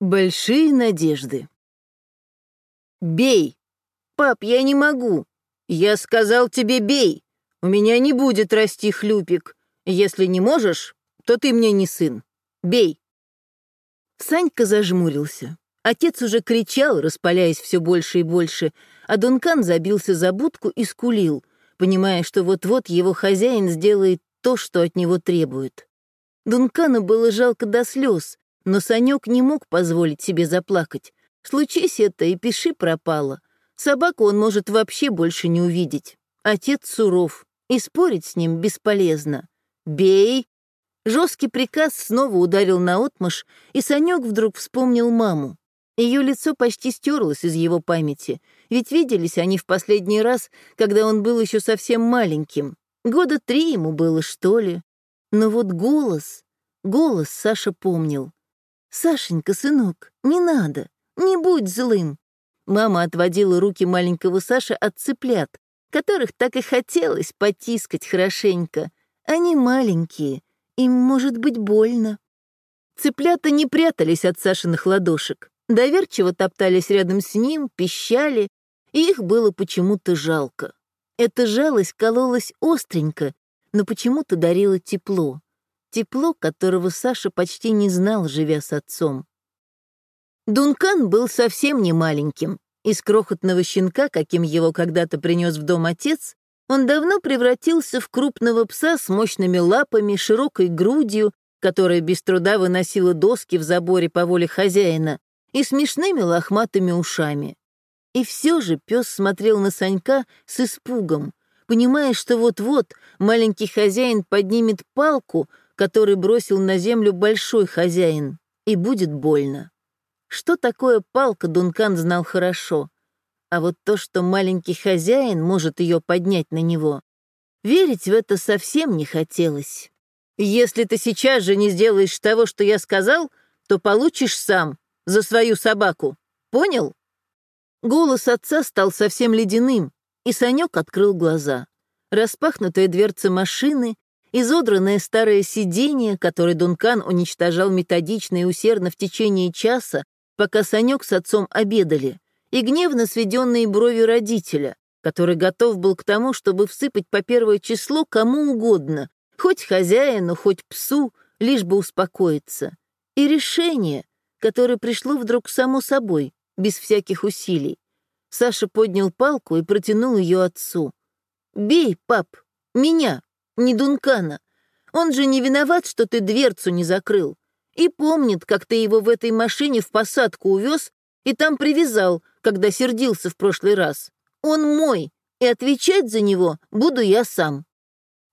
Большие надежды. «Бей! Пап, я не могу! Я сказал тебе бей! У меня не будет расти хлюпик. Если не можешь, то ты мне не сын. Бей!» Санька зажмурился. Отец уже кричал, распаляясь все больше и больше, а Дункан забился за будку и скулил, понимая, что вот-вот его хозяин сделает то, что от него требует. Дункану было жалко до слез, но Санек не мог позволить себе заплакать. Случись это, и пиши пропало. Собаку он может вообще больше не увидеть. Отец суров, и спорить с ним бесполезно. «Бей!» Жесткий приказ снова ударил на отмаш, и Санек вдруг вспомнил маму. Ее лицо почти стерлось из его памяти, ведь виделись они в последний раз, когда он был еще совсем маленьким. Года три ему было, что ли. Но вот голос, голос Саша помнил. «Сашенька, сынок, не надо, не будь злым». Мама отводила руки маленького Саши от цыплят, которых так и хотелось потискать хорошенько. Они маленькие, им может быть больно. Цыплята не прятались от Сашиных ладошек, доверчиво топтались рядом с ним, пищали, и их было почему-то жалко. Эта жалость кололась остренько, но почему-то дарила тепло тепло, которого Саша почти не знал, живя с отцом. Дункан был совсем не маленьким. Из крохотного щенка, каким его когда-то принес в дом отец, он давно превратился в крупного пса с мощными лапами, широкой грудью, которая без труда выносила доски в заборе по воле хозяина, и смешными лохматыми ушами. И все же пес смотрел на Санька с испугом, понимая, что вот-вот маленький хозяин поднимет палку, который бросил на землю большой хозяин, и будет больно. Что такое палка, Дункан знал хорошо. А вот то, что маленький хозяин может ее поднять на него, верить в это совсем не хотелось. «Если ты сейчас же не сделаешь того, что я сказал, то получишь сам, за свою собаку. Понял?» Голос отца стал совсем ледяным, и Санек открыл глаза. Распахнутая дверца машины, изодранное старое сиденье, которое Дункан уничтожал методично и усердно в течение часа, пока Санек с отцом обедали, и гневно сведенные брови родителя, который готов был к тому, чтобы всыпать по первое число кому угодно, хоть хозяину, хоть псу, лишь бы успокоиться. И решение, которое пришло вдруг само собой, без всяких усилий. Саша поднял палку и протянул ее отцу. «Бей, пап, меня!» Не Дункана. Он же не виноват, что ты дверцу не закрыл. И помнит, как ты его в этой машине в посадку увез и там привязал, когда сердился в прошлый раз. Он мой, и отвечать за него буду я сам».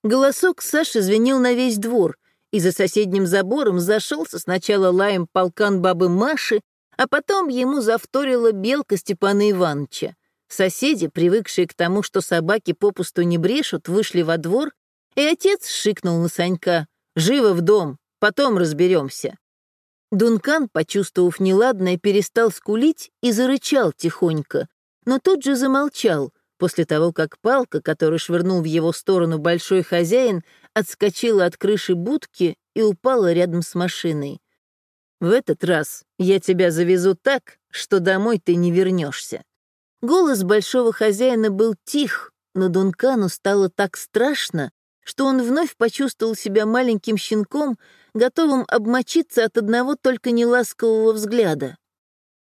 Голосок Саши звенел на весь двор, и за соседним забором зашелся сначала лаем полкан бабы Маши, а потом ему завторила белка Степана Ивановича. Соседи, привыкшие к тому, что собаки попусту не брешут, вышли во двор и отец шикнул на Санька. «Живо в дом, потом разберемся. Дункан, почувствовав неладное, перестал скулить и зарычал тихонько, но тут же замолчал, после того, как палка, которую швырнул в его сторону большой хозяин, отскочила от крыши будки и упала рядом с машиной. «В этот раз я тебя завезу так, что домой ты не вернешься. Голос большого хозяина был тих, но Дункану стало так страшно, что он вновь почувствовал себя маленьким щенком, готовым обмочиться от одного только неласкового взгляда.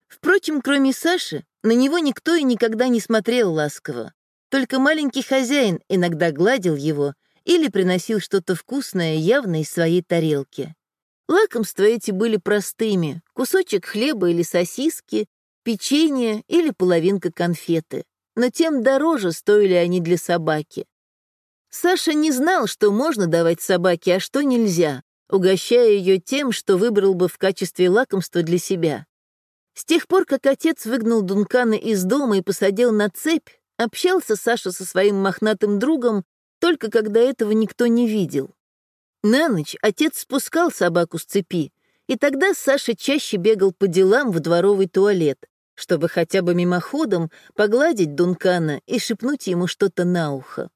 Впрочем, кроме Саши, на него никто и никогда не смотрел ласково. Только маленький хозяин иногда гладил его или приносил что-то вкусное явно из своей тарелки. Лакомства эти были простыми — кусочек хлеба или сосиски, печенье или половинка конфеты. Но тем дороже стоили они для собаки. Саша не знал, что можно давать собаке, а что нельзя, угощая ее тем, что выбрал бы в качестве лакомства для себя. С тех пор, как отец выгнал Дункана из дома и посадил на цепь, общался Саша со своим мохнатым другом только когда этого никто не видел. На ночь отец спускал собаку с цепи, и тогда Саша чаще бегал по делам в дворовый туалет, чтобы хотя бы мимоходом погладить Дункана и шепнуть ему что-то на ухо.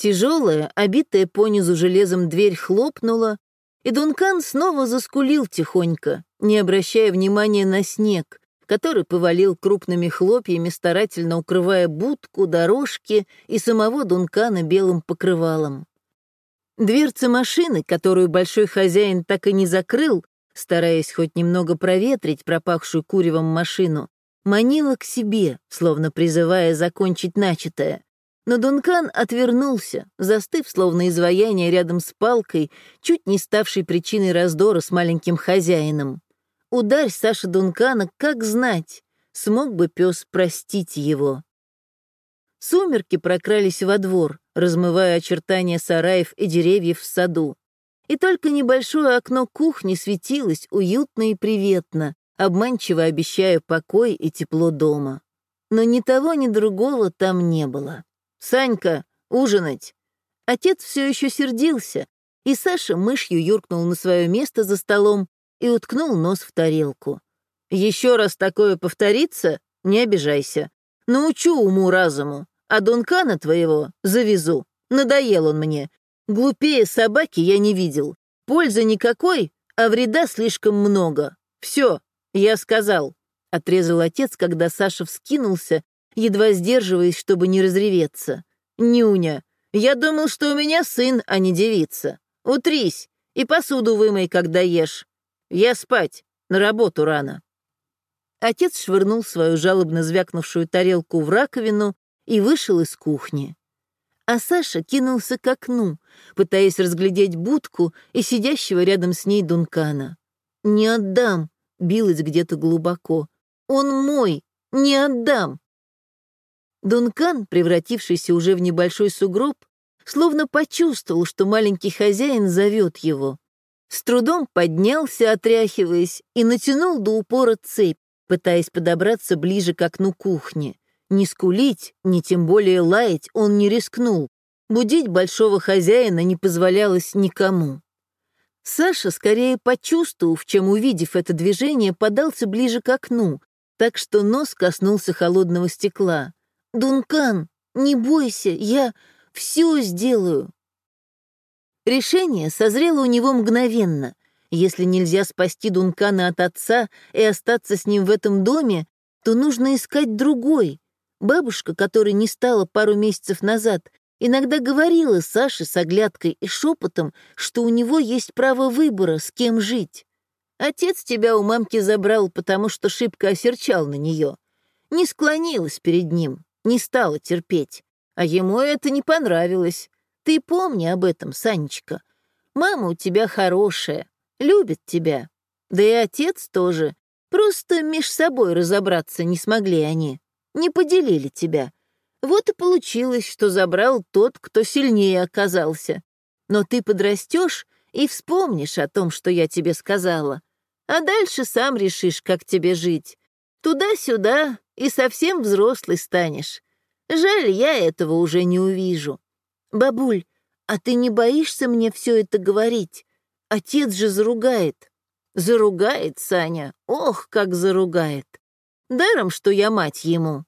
Тяжелая, обитая понизу железом дверь хлопнула, и Дункан снова заскулил тихонько, не обращая внимания на снег, который повалил крупными хлопьями, старательно укрывая будку, дорожки и самого Дункана белым покрывалом. Дверца машины, которую большой хозяин так и не закрыл, стараясь хоть немного проветрить пропахшую куревом машину, манила к себе, словно призывая закончить начатое. Но Дункан отвернулся, застыв, словно изваяние рядом с палкой, чуть не ставшей причиной раздора с маленьким хозяином. Ударь Саша Дункана, как знать, смог бы пес простить его. Сумерки прокрались во двор, размывая очертания сараев и деревьев в саду. И только небольшое окно кухни светилось уютно и приветно, обманчиво обещая покой и тепло дома. Но ни того, ни другого там не было. «Санька, ужинать!» Отец все еще сердился, и Саша мышью юркнул на свое место за столом и уткнул нос в тарелку. «Еще раз такое повторится, не обижайся. Научу уму-разуму, а Дункана твоего завезу. Надоел он мне. Глупее собаки я не видел. Пользы никакой, а вреда слишком много. Все, я сказал», — отрезал отец, когда Саша вскинулся едва сдерживаясь, чтобы не разреветься. «Нюня, я думал, что у меня сын, а не девица. Утрись и посуду вымой, когда ешь. Я спать, на работу рано». Отец швырнул свою жалобно звякнувшую тарелку в раковину и вышел из кухни. А Саша кинулся к окну, пытаясь разглядеть будку и сидящего рядом с ней Дункана. «Не отдам», — билась где-то глубоко. «Он мой, не отдам». Дункан, превратившийся уже в небольшой сугроб, словно почувствовал, что маленький хозяин зовет его. С трудом поднялся, отряхиваясь, и натянул до упора цепь, пытаясь подобраться ближе к окну кухни. Не скулить, ни тем более лаять он не рискнул. Будить большого хозяина не позволялось никому. Саша, скорее почувствовав, чем увидев это движение, подался ближе к окну, так что нос коснулся холодного стекла. «Дункан, не бойся, я все сделаю». Решение созрело у него мгновенно. Если нельзя спасти Дункана от отца и остаться с ним в этом доме, то нужно искать другой. Бабушка, которой не стала пару месяцев назад, иногда говорила Саше с оглядкой и шепотом, что у него есть право выбора, с кем жить. Отец тебя у мамки забрал, потому что шибко осерчал на нее. Не склонилась перед ним, не стала терпеть. А ему это не понравилось. Ты помни об этом, Санечка. Мама у тебя хорошая, любит тебя. Да и отец тоже. Просто меж собой разобраться не смогли они. Не поделили тебя. Вот и получилось, что забрал тот, кто сильнее оказался. Но ты подрастешь и вспомнишь о том, что я тебе сказала. А дальше сам решишь, как тебе жить. Туда-сюда и совсем взрослый станешь. Жаль, я этого уже не увижу. Бабуль, а ты не боишься мне все это говорить? Отец же заругает. Заругает, Саня, ох, как заругает. Даром, что я мать ему.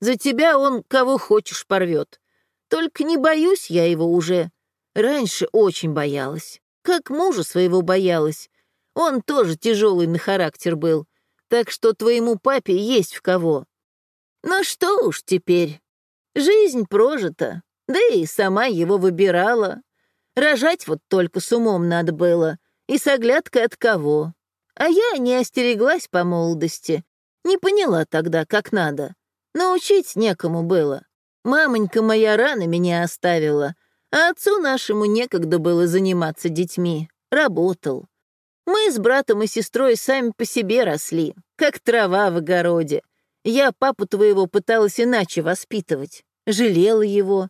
За тебя он кого хочешь порвет. Только не боюсь я его уже. Раньше очень боялась. Как мужа своего боялась. Он тоже тяжелый на характер был. Так что твоему папе есть в кого. Ну что уж теперь. Жизнь прожита, да и сама его выбирала. Рожать вот только с умом надо было, и с оглядкой от кого. А я не остереглась по молодости, не поняла тогда, как надо. Научить некому было. Мамонька моя рано меня оставила, а отцу нашему некогда было заниматься детьми. Работал. Мы с братом и сестрой сами по себе росли, как трава в огороде. Я папу твоего пыталась иначе воспитывать, жалела его.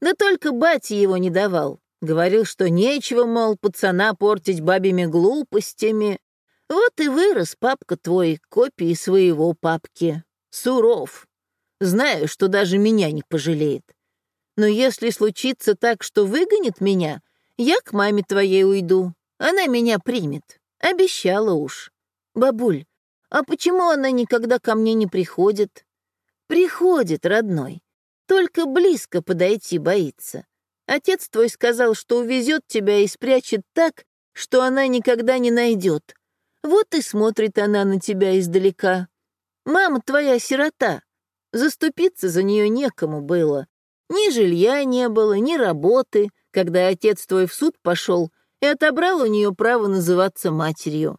Да только батя его не давал. Говорил, что нечего, мол, пацана портить бабьими глупостями. Вот и вырос папка твой, копией своего папки. Суров. Знаю, что даже меня не пожалеет. Но если случится так, что выгонит меня, я к маме твоей уйду. Она меня примет. Обещала уж. Бабуль, а почему она никогда ко мне не приходит? Приходит, родной. Только близко подойти боится. Отец твой сказал, что увезет тебя и спрячет так, что она никогда не найдет. Вот и смотрит она на тебя издалека. Мама твоя сирота. Заступиться за нее некому было. Ни жилья не было, ни работы, когда отец твой в суд пошел и отобрал у нее право называться матерью.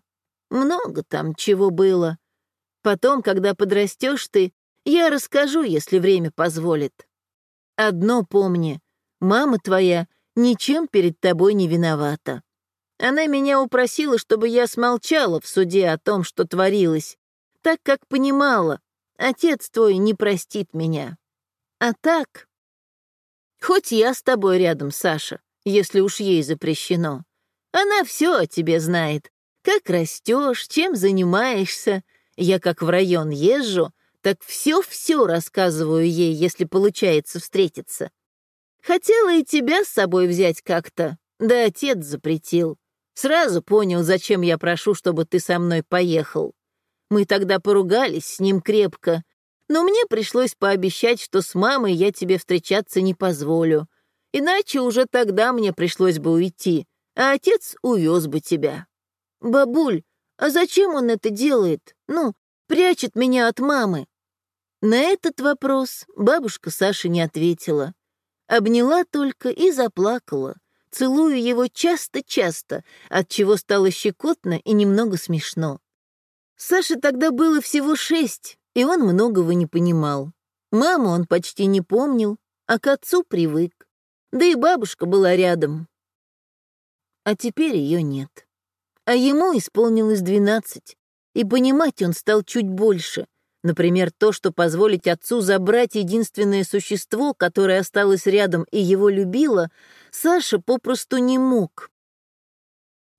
Много там чего было. Потом, когда подрастешь ты, я расскажу, если время позволит. Одно помни, мама твоя ничем перед тобой не виновата. Она меня упросила, чтобы я смолчала в суде о том, что творилось, так как понимала, отец твой не простит меня. А так... Хоть я с тобой рядом, Саша, если уж ей запрещено. Она все о тебе знает. Как растешь, чем занимаешься. Я как в район езжу, так все-все рассказываю ей, если получается встретиться. Хотела и тебя с собой взять как-то, да отец запретил. Сразу понял, зачем я прошу, чтобы ты со мной поехал. Мы тогда поругались с ним крепко, но мне пришлось пообещать, что с мамой я тебе встречаться не позволю. Иначе уже тогда мне пришлось бы уйти, а отец увез бы тебя. Бабуль, а зачем он это делает? Ну, прячет меня от мамы. На этот вопрос бабушка Саши не ответила. Обняла только и заплакала, целую его часто-часто, от чего стало щекотно и немного смешно. Саше тогда было всего шесть, и он многого не понимал. Маму он почти не помнил, а к отцу привык. Да и бабушка была рядом. А теперь ее нет. А ему исполнилось двенадцать, и понимать он стал чуть больше. Например, то, что позволить отцу забрать единственное существо, которое осталось рядом и его любило, Саша попросту не мог.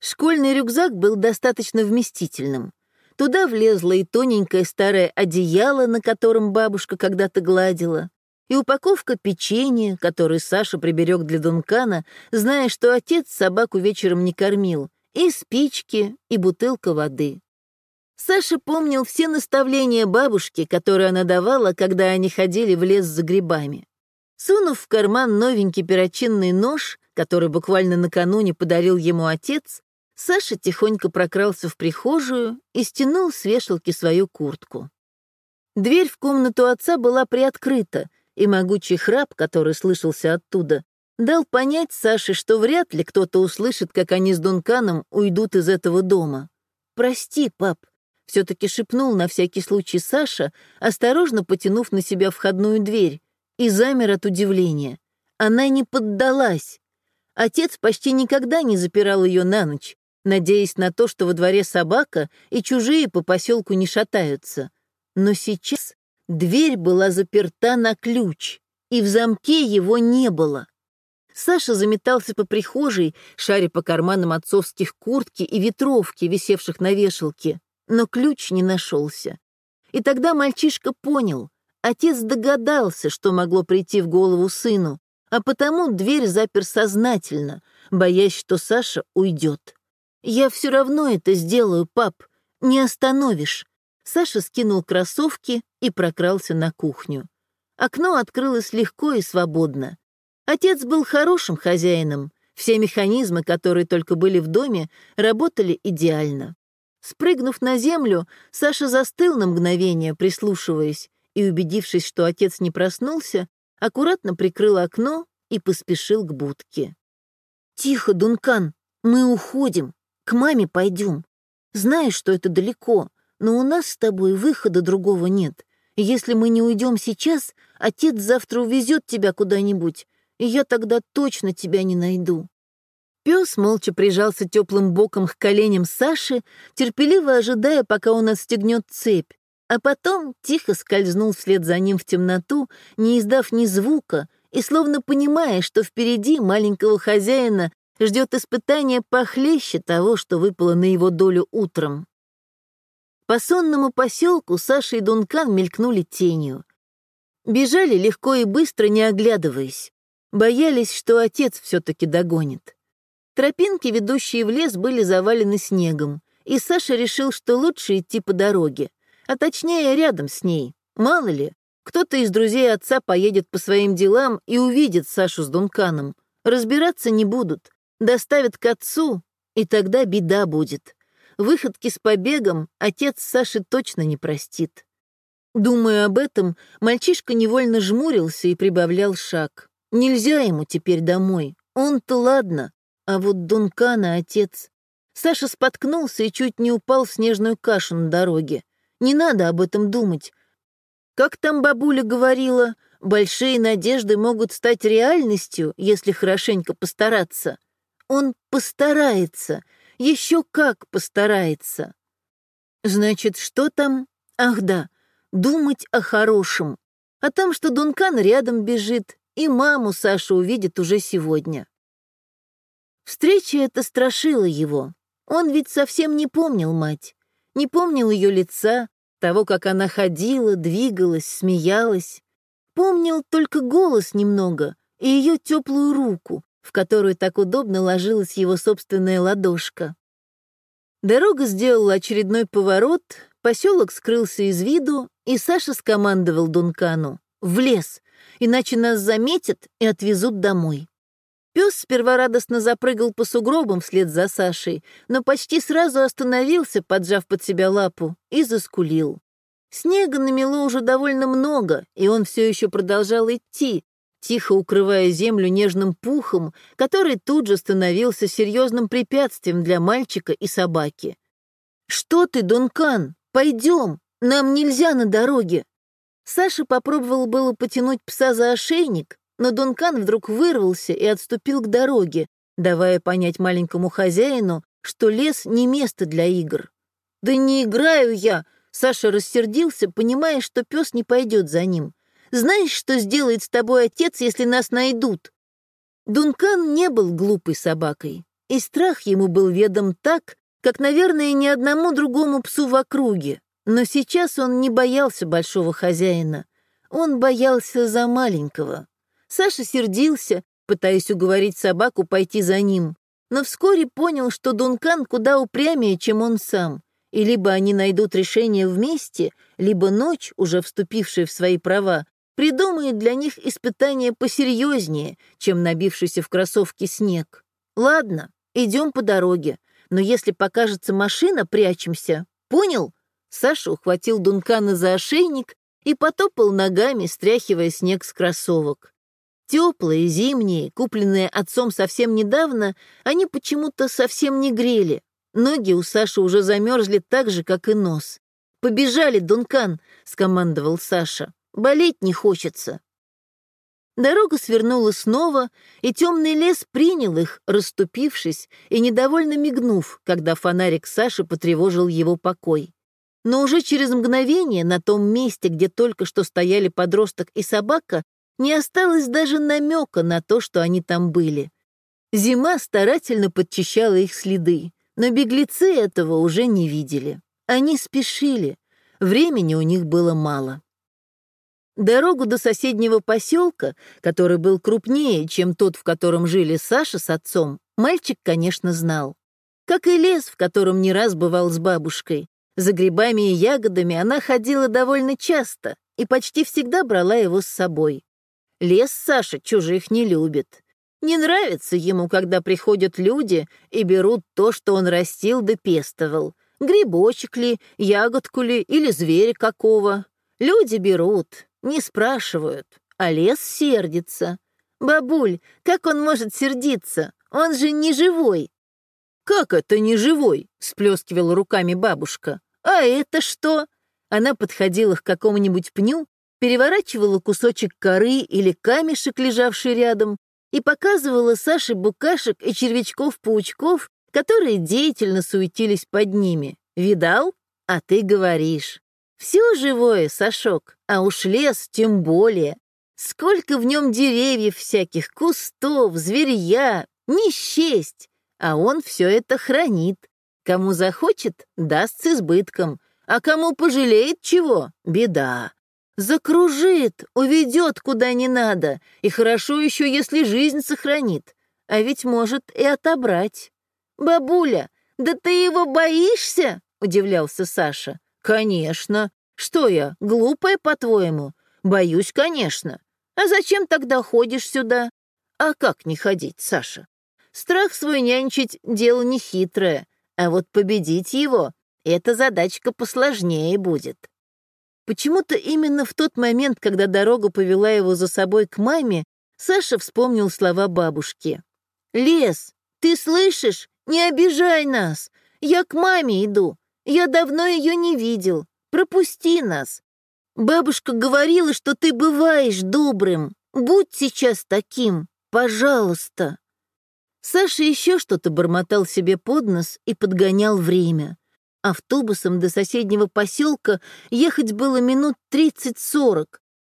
Школьный рюкзак был достаточно вместительным. Туда влезло и тоненькое старое одеяло, на котором бабушка когда-то гладила, и упаковка печенья, которую Саша приберег для Дункана, зная, что отец собаку вечером не кормил, и спички, и бутылка воды. Саша помнил все наставления бабушки, которые она давала, когда они ходили в лес за грибами. Сунув в карман новенький перочинный нож, который буквально накануне подарил ему отец, Саша тихонько прокрался в прихожую и стянул с вешалки свою куртку. Дверь в комнату отца была приоткрыта, и могучий храп, который слышался оттуда, дал понять Саше, что вряд ли кто-то услышит, как они с Дунканом уйдут из этого дома. «Прости, пап», все-таки шепнул на всякий случай Саша, осторожно потянув на себя входную дверь, и замер от удивления. Она не поддалась. Отец почти никогда не запирал ее на ночь, надеясь на то, что во дворе собака и чужие по поселку не шатаются. Но сейчас дверь была заперта на ключ, и в замке его не было. Саша заметался по прихожей, шаря по карманам отцовских куртки и ветровки, висевших на вешалке но ключ не нашелся. И тогда мальчишка понял, отец догадался, что могло прийти в голову сыну, а потому дверь запер сознательно, боясь, что Саша уйдет. «Я все равно это сделаю, пап, не остановишь». Саша скинул кроссовки и прокрался на кухню. Окно открылось легко и свободно. Отец был хорошим хозяином, все механизмы, которые только были в доме, работали идеально. Спрыгнув на землю, Саша застыл на мгновение, прислушиваясь, и, убедившись, что отец не проснулся, аккуратно прикрыл окно и поспешил к будке. «Тихо, Дункан, мы уходим, к маме пойдем. Знаешь, что это далеко, но у нас с тобой выхода другого нет. Если мы не уйдем сейчас, отец завтра увезет тебя куда-нибудь, и я тогда точно тебя не найду». Пес молча прижался теплым боком к коленям Саши, терпеливо ожидая, пока он отстегнет цепь, а потом тихо скользнул вслед за ним в темноту, не издав ни звука, и словно понимая, что впереди маленького хозяина ждет испытание похлеще того, что выпало на его долю утром. По сонному поселку Саша и Дункан мелькнули тенью. Бежали легко и быстро, не оглядываясь. Боялись, что отец все-таки догонит. Тропинки, ведущие в лес, были завалены снегом, и Саша решил, что лучше идти по дороге, а точнее рядом с ней. Мало ли, кто-то из друзей отца поедет по своим делам и увидит Сашу с Дунканом. Разбираться не будут, доставят к отцу, и тогда беда будет. выходки с побегом отец Саши точно не простит. Думая об этом, мальчишка невольно жмурился и прибавлял шаг. Нельзя ему теперь домой. Он-то ладно, а вот Дункана отец. Саша споткнулся и чуть не упал в снежную кашу на дороге. Не надо об этом думать. Как там бабуля говорила, большие надежды могут стать реальностью, если хорошенько постараться. Он постарается, еще как постарается. Значит, что там? Ах да, думать о хорошем. О том, что Дункан рядом бежит, и маму Саша увидит уже сегодня. Встреча эта страшила его. Он ведь совсем не помнил мать, не помнил ее лица, того, как она ходила, двигалась, смеялась. Помнил только голос немного и ее теплую руку, в которую так удобно ложилась его собственная ладошка. Дорога сделала очередной поворот, поселок скрылся из виду, и Саша скомандовал Дункану «В лес, иначе нас заметят и отвезут домой». Пес сперва радостно запрыгал по сугробам вслед за Сашей, но почти сразу остановился, поджав под себя лапу, и заскулил. Снега намело уже довольно много, и он все еще продолжал идти, тихо укрывая землю нежным пухом, который тут же становился серьезным препятствием для мальчика и собаки. «Что ты, Дункан? Пойдем! Нам нельзя на дороге!» Саша попробовал было потянуть пса за ошейник, но Дункан вдруг вырвался и отступил к дороге, давая понять маленькому хозяину, что лес не место для игр. «Да не играю я!» Саша рассердился, понимая, что пес не пойдет за ним. «Знаешь, что сделает с тобой отец, если нас найдут?» Дункан не был глупой собакой, и страх ему был ведом так, как, наверное, ни одному другому псу в округе. Но сейчас он не боялся большого хозяина. Он боялся за маленького. Саша сердился, пытаясь уговорить собаку пойти за ним, но вскоре понял, что Дункан куда упрямее, чем он сам, и либо они найдут решение вместе, либо ночь, уже вступившая в свои права, придумает для них испытание посерьезнее, чем набившийся в кроссовке снег. Ладно, идем по дороге, но если покажется машина, прячемся. Понял? Саша ухватил Дункана за ошейник и потопал ногами, стряхивая снег с кроссовок. Теплые, зимние, купленные отцом совсем недавно, они почему-то совсем не грели. Ноги у Саши уже замерзли так же, как и нос. «Побежали, Дункан!» — скомандовал Саша. «Болеть не хочется». Дорога свернула снова, и темный лес принял их, расступившись и недовольно мигнув, когда фонарик Саши потревожил его покой. Но уже через мгновение на том месте, где только что стояли подросток и собака, не осталось даже намека на то, что они там были. Зима старательно подчищала их следы, но беглецы этого уже не видели. Они спешили, времени у них было мало. Дорогу до соседнего поселка, который был крупнее, чем тот, в котором жили Саша с отцом, мальчик, конечно, знал. Как и лес, в котором не раз бывал с бабушкой. За грибами и ягодами она ходила довольно часто и почти всегда брала его с собой. Лес Саша чужих не любит. Не нравится ему, когда приходят люди и берут то, что он растил да пестовал. Грибочек ли, ягодку ли или зверя какого. Люди берут, не спрашивают, а лес сердится. Бабуль, как он может сердиться? Он же не живой. «Как это не живой?» — сплескивала руками бабушка. «А это что?» Она подходила к какому-нибудь пню переворачивала кусочек коры или камешек, лежавший рядом, и показывала Саше букашек и червячков-паучков, которые деятельно суетились под ними. «Видал? А ты говоришь. Все живое, Сашок, а уж лес тем более. Сколько в нем деревьев всяких, кустов, зверья, не счесть. А он все это хранит. Кому захочет, даст с избытком, а кому пожалеет чего, беда. Закружит, уведет куда не надо, и хорошо еще, если жизнь сохранит, а ведь может и отобрать. «Бабуля, да ты его боишься?» — удивлялся Саша. «Конечно. Что я, глупая, по-твоему? Боюсь, конечно. А зачем тогда ходишь сюда?» «А как не ходить, Саша? Страх свой нянчить — дело нехитрое, А вот победить его — эта задачка посложнее будет. Почему-то именно в тот момент, когда дорога повела его за собой к маме, Саша вспомнил слова бабушки. «Лес, ты слышишь? Не обижай нас! Я к маме иду. Я давно ее не видел. Пропусти нас. Бабушка говорила, что ты бываешь добрым. Будь сейчас таким, пожалуйста». Саша еще что-то бормотал себе под нос и подгонял время. Автобусом до соседнего поселка ехать было минут 30-40.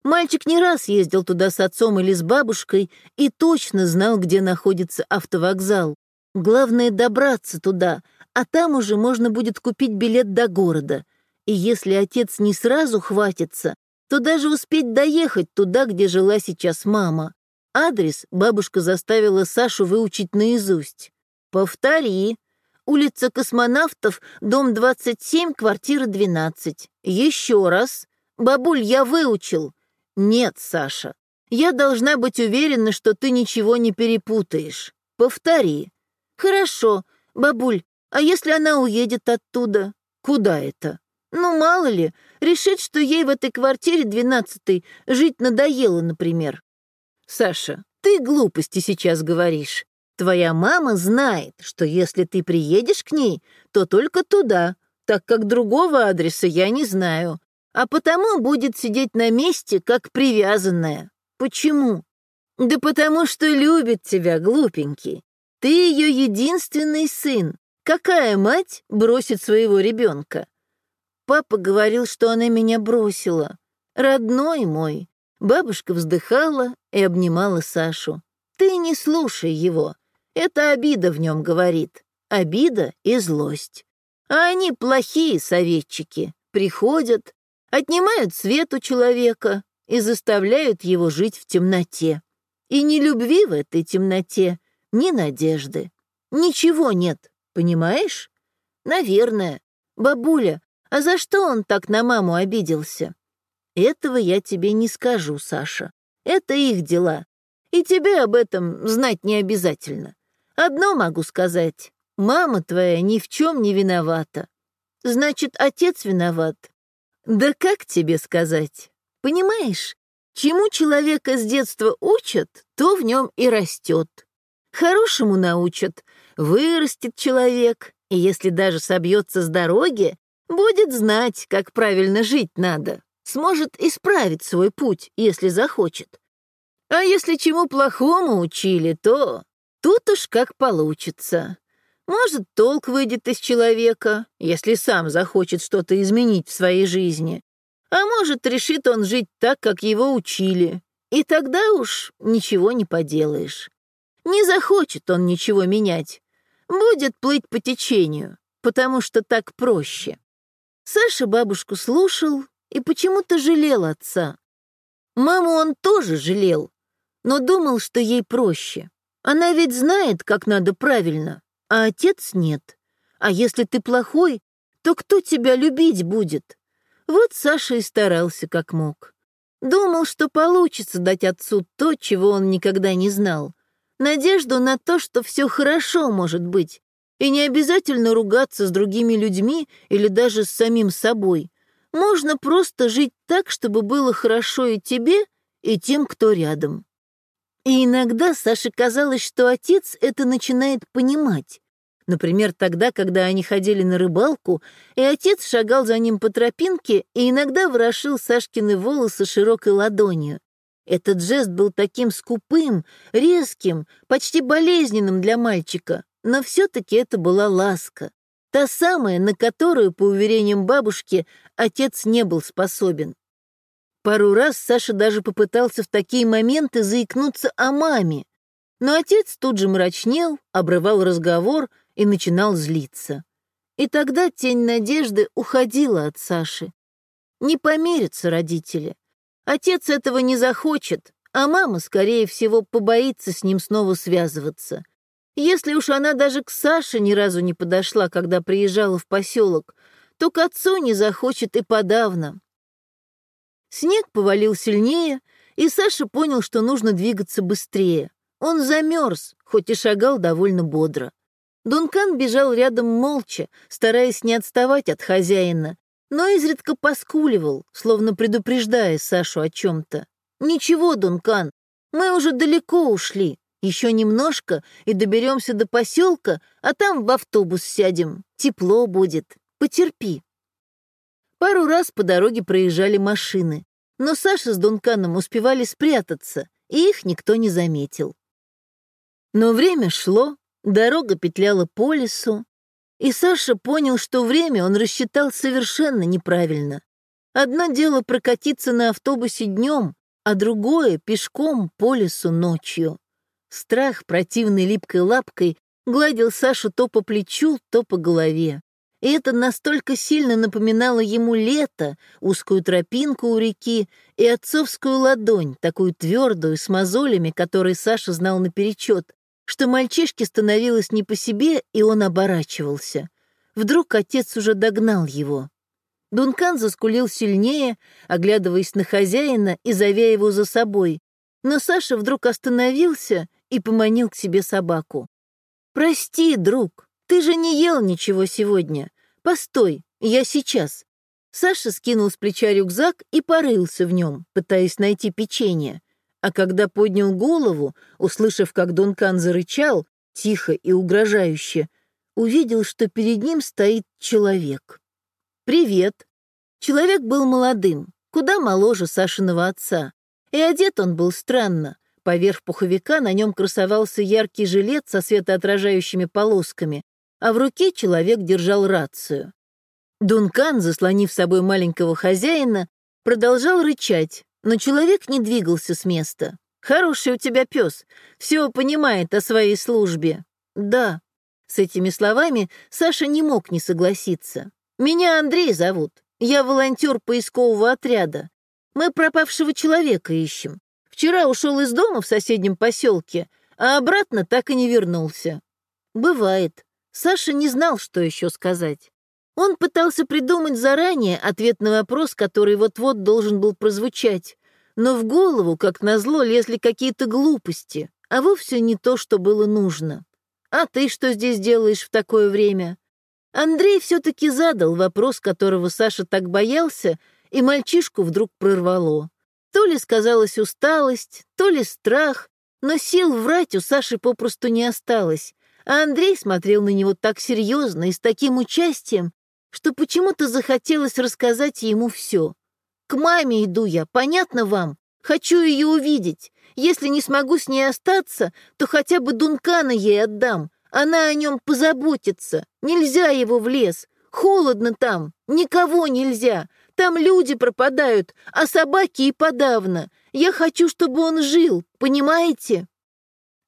Мальчик не раз ездил туда с отцом или с бабушкой и точно знал, где находится автовокзал. Главное — добраться туда, а там уже можно будет купить билет до города. И если отец не сразу хватится, то даже успеть доехать туда, где жила сейчас мама. Адрес бабушка заставила Сашу выучить наизусть. «Повтори. Улица Космонавтов, дом 27, квартира 12. Еще раз. Бабуль, я выучил». «Нет, Саша. Я должна быть уверена, что ты ничего не перепутаешь. Повтори». «Хорошо. Бабуль, а если она уедет оттуда? Куда это?» «Ну, мало ли, решит, что ей в этой квартире двенадцатой жить надоело, например. «Саша, ты глупости сейчас говоришь. Твоя мама знает, что если ты приедешь к ней, то только туда, так как другого адреса я не знаю, а потому будет сидеть на месте, как привязанная. Почему? Да потому что любит тебя, глупенький. Ты ее единственный сын. Какая мать бросит своего ребенка? Папа говорил, что она меня бросила. Родной мой, Бабушка вздыхала и обнимала Сашу. «Ты не слушай его. Это обида в нем говорит. Обида и злость. А они плохие советчики. Приходят, отнимают свет у человека и заставляют его жить в темноте. И ни любви в этой темноте, ни надежды. Ничего нет, понимаешь? Наверное. Бабуля, а за что он так на маму обиделся? Этого я тебе не скажу, Саша. Это их дела. И тебе об этом знать не обязательно. Одно могу сказать. Мама твоя ни в чем не виновата. Значит, отец виноват. Да как тебе сказать? Понимаешь, чему человека с детства учат, то в нем и растет. Хорошему научат, вырастет человек, и если даже собьется с дороги, будет знать, как правильно жить надо сможет исправить свой путь, если захочет. А если чему плохому учили, то тут уж как получится. Может, толк выйдет из человека, если сам захочет что-то изменить в своей жизни. А может, решит он жить так, как его учили. И тогда уж ничего не поделаешь. Не захочет он ничего менять. Будет плыть по течению, потому что так проще. Саша бабушку слушал и почему-то жалел отца. Маму он тоже жалел, но думал, что ей проще. Она ведь знает, как надо правильно, а отец нет. А если ты плохой, то кто тебя любить будет? Вот Саша и старался как мог. Думал, что получится дать отцу то, чего он никогда не знал. Надежду на то, что все хорошо может быть, и не обязательно ругаться с другими людьми или даже с самим собой. Можно просто жить так, чтобы было хорошо и тебе, и тем, кто рядом. И иногда Саше казалось, что отец это начинает понимать. Например, тогда, когда они ходили на рыбалку, и отец шагал за ним по тропинке и иногда ворошил Сашкины волосы широкой ладонью. Этот жест был таким скупым, резким, почти болезненным для мальчика, но все-таки это была ласка. Та самая, на которую, по уверениям бабушки, отец не был способен. Пару раз Саша даже попытался в такие моменты заикнуться о маме, но отец тут же мрачнел, обрывал разговор и начинал злиться. И тогда тень надежды уходила от Саши. Не помирятся родители. Отец этого не захочет, а мама, скорее всего, побоится с ним снова связываться. Если уж она даже к Саше ни разу не подошла, когда приезжала в поселок, то к отцу не захочет и подавно. Снег повалил сильнее, и Саша понял, что нужно двигаться быстрее. Он замерз, хоть и шагал довольно бодро. Дункан бежал рядом молча, стараясь не отставать от хозяина, но изредка поскуливал, словно предупреждая Сашу о чем-то. «Ничего, Дункан, мы уже далеко ушли. Еще немножко и доберемся до поселка, а там в автобус сядем. Тепло будет. Потерпи». Пару раз по дороге проезжали машины, но Саша с Дунканом успевали спрятаться, и их никто не заметил. Но время шло, дорога петляла по лесу, и Саша понял, что время он рассчитал совершенно неправильно. Одно дело прокатиться на автобусе днем, а другое — пешком по лесу ночью. Страх противной липкой лапкой гладил Сашу то по плечу, то по голове. И это настолько сильно напоминало ему лето, узкую тропинку у реки и отцовскую ладонь, такую твердую, с мозолями, которые Саша знал наперечет, что мальчишке становилось не по себе, и он оборачивался. Вдруг отец уже догнал его. Дункан заскулил сильнее, оглядываясь на хозяина и зовя его за собой. Но Саша вдруг остановился и поманил к себе собаку. «Прости, друг, ты же не ел ничего сегодня. Постой, я сейчас». Саша скинул с плеча рюкзак и порылся в нем, пытаясь найти печенье а когда поднял голову, услышав, как Дункан зарычал, тихо и угрожающе, увидел, что перед ним стоит человек. «Привет». Человек был молодым, куда моложе Сашиного отца, и одет он был странно. Поверх пуховика на нем красовался яркий жилет со светоотражающими полосками, а в руке человек держал рацию. Дункан, заслонив собой маленького хозяина, продолжал рычать, но человек не двигался с места. «Хороший у тебя пес, все понимает о своей службе». «Да». С этими словами Саша не мог не согласиться. «Меня Андрей зовут. Я волонтер поискового отряда. Мы пропавшего человека ищем. Вчера ушел из дома в соседнем поселке, а обратно так и не вернулся». «Бывает». Саша не знал, что еще сказать. Он пытался придумать заранее ответ на вопрос, который вот-вот должен был прозвучать, но в голову, как назло, лезли какие-то глупости, а вовсе не то, что было нужно. «А ты что здесь делаешь в такое время?» Андрей все-таки задал вопрос, которого Саша так боялся, и мальчишку вдруг прорвало. То ли сказалась усталость, то ли страх, но сил врать у Саши попросту не осталось, а Андрей смотрел на него так серьезно и с таким участием, что почему-то захотелось рассказать ему все. «К маме иду я, понятно вам? Хочу ее увидеть. Если не смогу с ней остаться, то хотя бы Дункана ей отдам. Она о нем позаботится. Нельзя его в лес. Холодно там. Никого нельзя. Там люди пропадают, а собаки и подавно. Я хочу, чтобы он жил, понимаете?»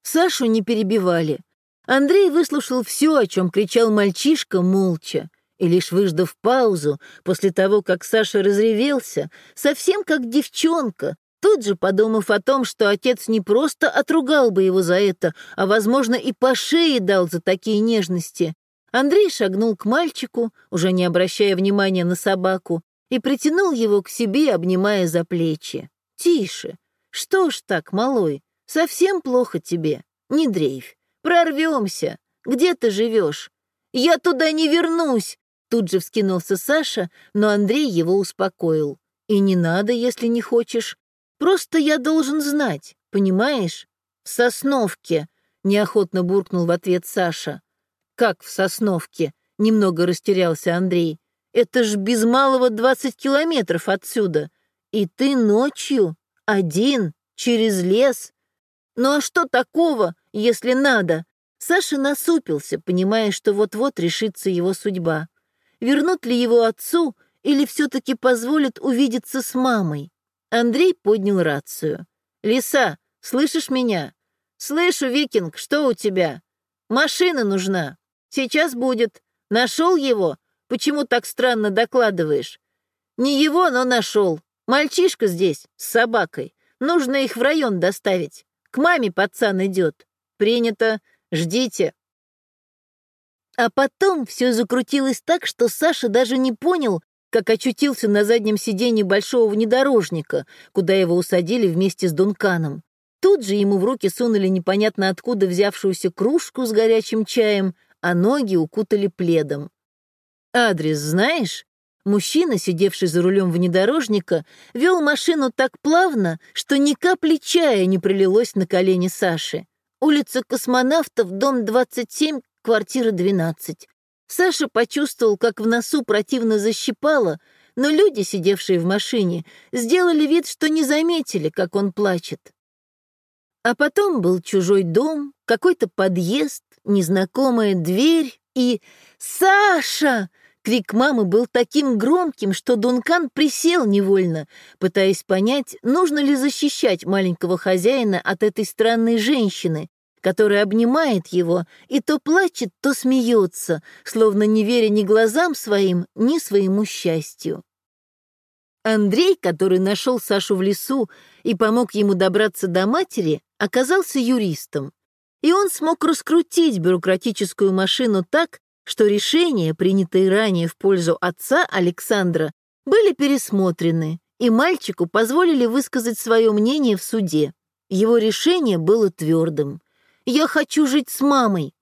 Сашу не перебивали. Андрей выслушал все, о чем кричал мальчишка, молча. И лишь выждав паузу, после того, как Саша разревелся, совсем как девчонка, тут же подумав о том, что отец не просто отругал бы его за это, а, возможно, и по шее дал за такие нежности, Андрей шагнул к мальчику, уже не обращая внимания на собаку, и притянул его к себе, обнимая за плечи. «Тише. Что ж так, малой, совсем плохо тебе? Не дрейфь. Прорвемся. Где ты живешь? Я туда не вернусь!» Тут же вскинулся Саша, но Андрей его успокоил. «И не надо, если не хочешь. Просто я должен знать, понимаешь? В Сосновке», — неохотно буркнул в ответ Саша. «Как в Сосновке?» — немного растерялся Андрей. «Это ж без малого двадцать километров отсюда. И ты ночью, один, через лес. Ну а что такого, если надо?» Саша насупился, понимая, что вот-вот решится его судьба вернут ли его отцу или все-таки позволят увидеться с мамой. Андрей поднял рацию. «Лиса, слышишь меня?» «Слышу, Викинг, что у тебя?» «Машина нужна. Сейчас будет. Нашел его? Почему так странно докладываешь?» «Не его, но нашел. Мальчишка здесь, с собакой. Нужно их в район доставить. К маме пацан идет. Принято. Ждите». А потом все закрутилось так, что Саша даже не понял, как очутился на заднем сиденье большого внедорожника, куда его усадили вместе с Дунканом. Тут же ему в руки сунули непонятно откуда взявшуюся кружку с горячим чаем, а ноги укутали пледом. «Адрес знаешь?» Мужчина, сидевший за рулем внедорожника, вел машину так плавно, что ни капли чая не пролилось на колени Саши. Улица Космонавтов, дом 27, квартира 12. Саша почувствовал, как в носу противно защипало, но люди, сидевшие в машине, сделали вид, что не заметили, как он плачет. А потом был чужой дом, какой-то подъезд, незнакомая дверь и... «Саша!» Крик мамы был таким громким, что Дункан присел невольно, пытаясь понять, нужно ли защищать маленького хозяина от этой странной женщины, которая обнимает его и то плачет, то смеется, словно не веря ни глазам своим, ни своему счастью. Андрей, который нашел Сашу в лесу и помог ему добраться до матери, оказался юристом. И он смог раскрутить бюрократическую машину так, что решения, принятые ранее в пользу отца Александра, были пересмотрены, и мальчику позволили высказать свое мнение в суде. Его решение было твердым. «Я хочу жить с мамой».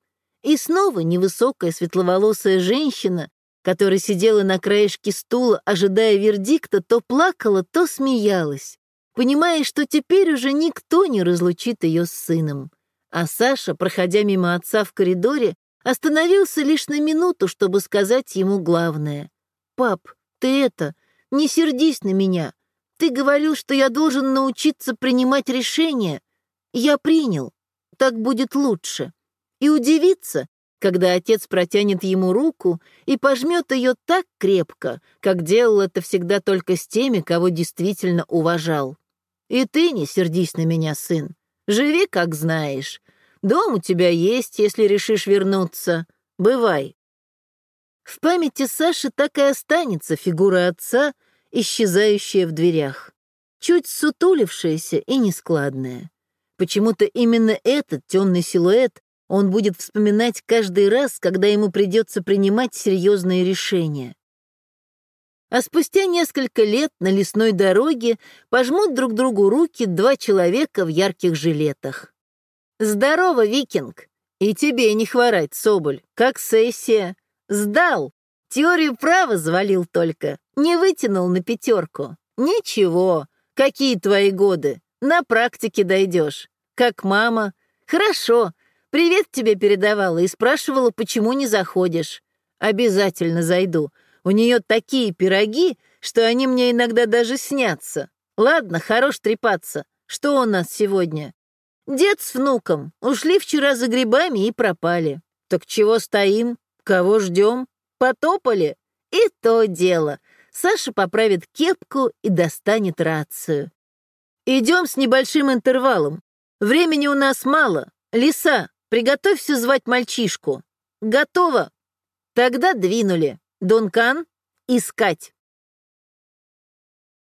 И снова невысокая светловолосая женщина, которая сидела на краешке стула, ожидая вердикта, то плакала, то смеялась, понимая, что теперь уже никто не разлучит ее с сыном. А Саша, проходя мимо отца в коридоре, Остановился лишь на минуту, чтобы сказать ему главное. «Пап, ты это, не сердись на меня. Ты говорил, что я должен научиться принимать решения. Я принял. Так будет лучше. И удивиться, когда отец протянет ему руку и пожмет ее так крепко, как делал это всегда только с теми, кого действительно уважал. И ты не сердись на меня, сын. Живи, как знаешь. Дом у тебя есть, если решишь вернуться. Бывай». В памяти Саши так и останется фигура отца, исчезающая в дверях, чуть сутулившаяся и нескладная. Почему-то именно этот темный силуэт он будет вспоминать каждый раз, когда ему придется принимать серьезные решения. А спустя несколько лет на лесной дороге пожмут друг другу руки два человека в ярких жилетах. «Здорово, викинг! И тебе не хворать, Соболь, как сессия. Сдал. Теорию права завалил только. Не вытянул на пятерку. Ничего. Какие твои годы? На практике дойдешь. Как мама. Хорошо. Привет тебе передавала и спрашивала, почему не заходишь. Обязательно зайду. У нее такие пироги, что они мне иногда даже снятся. Ладно, хорош трепаться. Что у нас сегодня? Дед с внуком ушли вчера за грибами и пропали. Так чего стоим? Кого ждем? Потопали? И то дело. Саша поправит кепку и достанет рацию. Идем с небольшим интервалом. Времени у нас мало. Лиса, приготовься звать мальчишку. Готово. Тогда двинули. Дункан, искать.